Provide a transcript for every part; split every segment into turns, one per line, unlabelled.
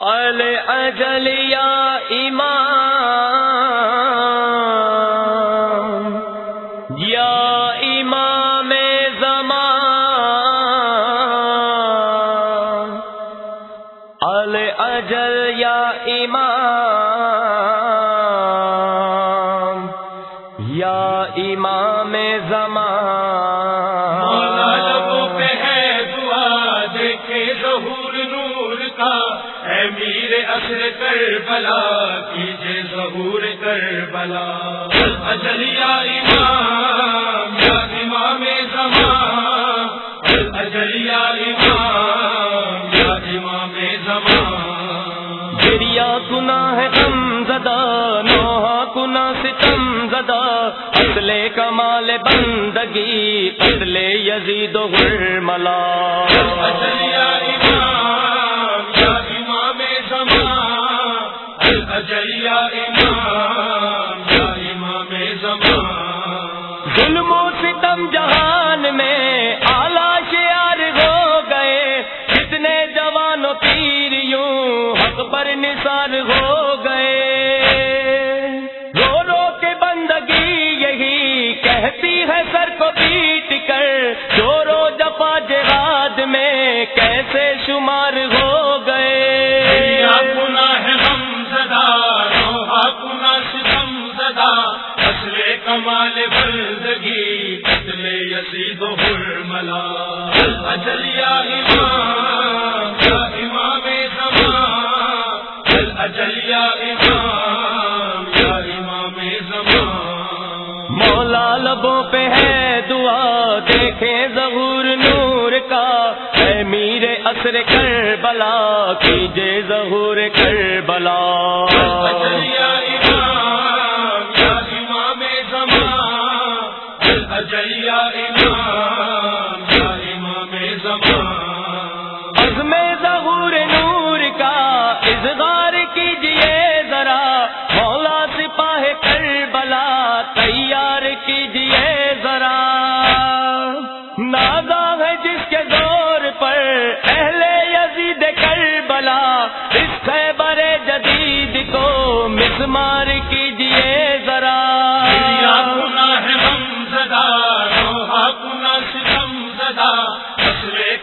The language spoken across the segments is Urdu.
اجل یا امام یا امام زمان۔ ال اجل
میر اثر کر بلا کیجے ظہور کر بلا اجلیا امام یا امام زمان۔ اجلیا امام یا امام زمان۔
دریا کنا ہے غم زدہ نوحا کنا ستم زدہ۔ اصل کمال بندگی اصل یزید و غرملا
اجلیا امام
ظلم و ستم جہان میں آلہ شیار ہو گئے۔ کتنے جوان و پیر یوں حق پر نثار ہو گئے۔ رو رو کے بندگی یہی کہتی ہے، سر کو پیٹ کر چورو جفا جہاد میں کیسے شمار ہو کر بلا کیجے ظہور کر بلا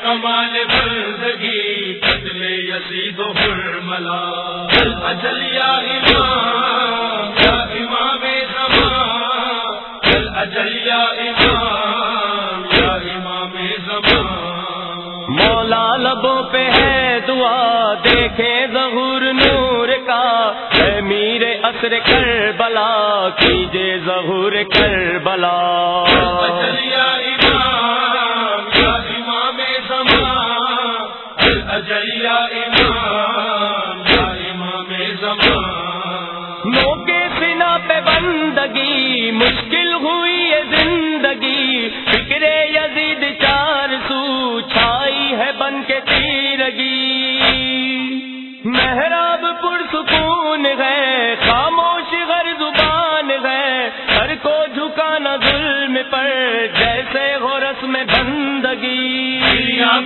کمال بندگی قتل یزید و حرملا اجلیا امام یا امام زمان۔ اجلیا امام یا امام زمان۔
مولا لبوں پہ ہے دعا دیکھے ظہور نور کا۔ اے میر اثر کر بلا کیجے ظہور کر بلا
اجلیا امام زمان۔
سنا پہ بندگی مشکل ہوئی ہے زندگی۔ فکر یزید چار سو چھائی ہے بن کے تیرگی۔ محراب پرسکون ہے خاموش غر زبان ہے۔ سر کو جھکانا ظلم پر جیسے ہو رسم بندگی۔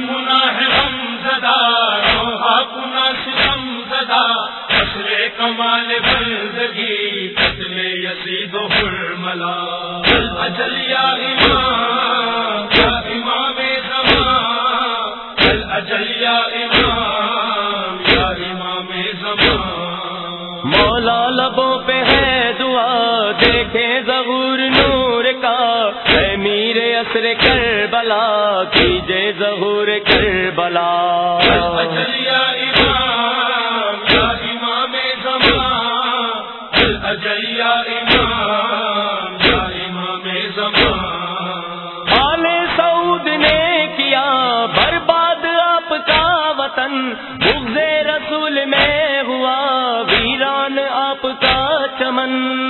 کنا ہے ہم زدہ روحا کنا ستم زدہ اصل کمال بندگی قتل یزید و حرملا اجلیا امام، یا امام زمان۔ اجلیا امام، یا امام زمان۔
مولا لبوں پہ ہے دعا دیکھے ظہور نور کا اے میر اثر کر بلا کیجے ظہور کر بلا
اجلیا امام یا امام زمان۔ اجلیا امام یا امام زمان۔
آل سعود نے کیا برباد آپ کا وطن۔ بغض رسول میں ہوا ویران آپ کا چمن۔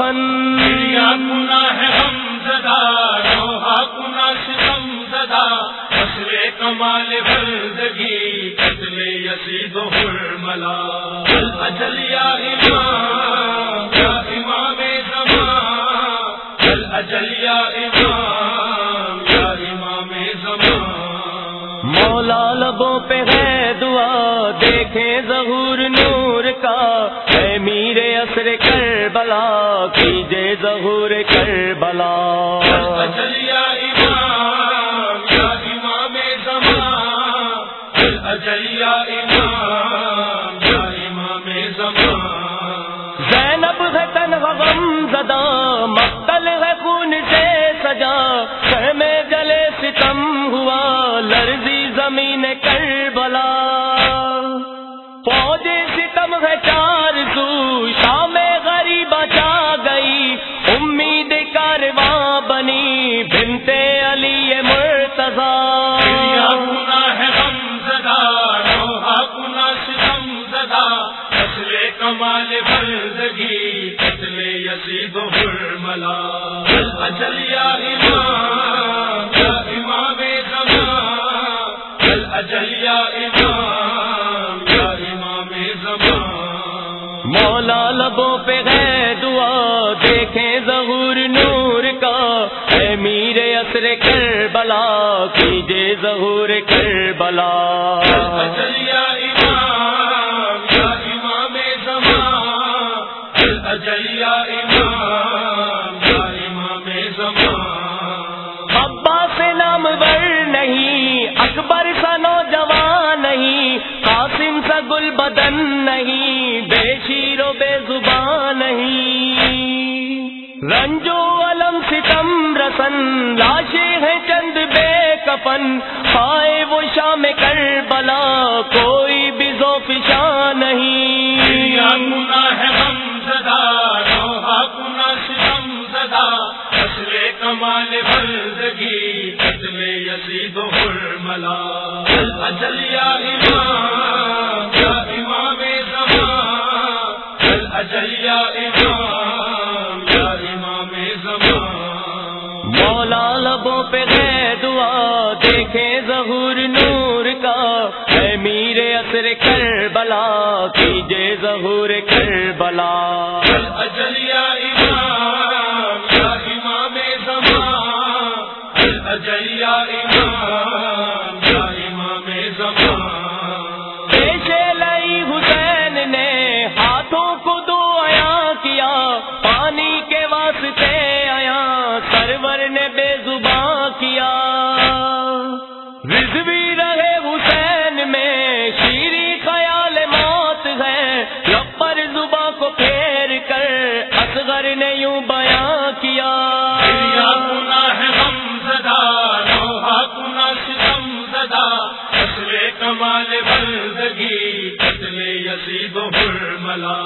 سخن۔
یا کنا ہے ہم زدہ روحا کنا ستم زدہ اصل کمال بندگی قتل یزید و حرملا اجلیا امام یا امام اجلیا امام یا امام زمان۔
مولا لبوں پہ ہے دعا دیکھیں ظہور میر کر بلا کیجے ظہور کر بلا
کمال بردگی قتل یزید و حرملا اجلیا امام یا امام زمان اجلیا امام یا امام زمان
مولا لبوں پہ ہے دعا دیکھیں ظہور نور کا۔ اے میر اثر کر بلا کیجے ظہور کر بلا
اجلیا
ابا سے نام ور نہیں اکبر سا نوجوان نہیں قاسم سا گل بدن نہیں بے شیر و بے زبان نہیں۔ رنجو علم ستم رسن لاشیں ہیں چند بے کفن پائے وہ شام کر بلا کوئی بھی ذوفشا نہیں۔
ہے غم زدہ روحا گنا ستم زدہ اصل کمال بردگی قتل یزید و حرملا اجلیا امام، یا امام زمان۔ اجلیا امام
میر اثر کر بلا کیجے ظہور کر بلا
اجلیا
کر اصغر نے یوں بیاں کیا۔
ہے کمال بردگی قتل یزید حرملا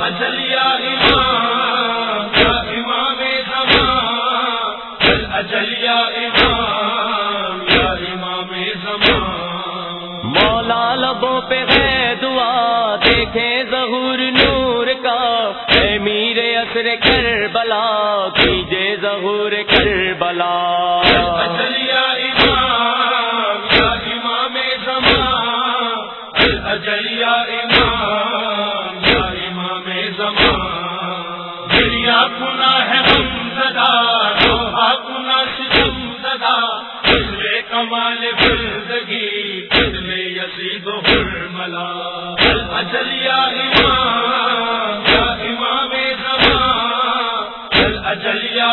اجلیا امام یا امام زمان۔ اجلیا امام
اثر کر بلا کیجے ظہور کر بلا
اجلیا امام، یا امام زمان۔ اجلیا زمان۔ گنا ہے غم زدہ روحا گنا ستم زدہ اصل کمال بردگی قتل یزید و حرملا۔ اجلیا امام یا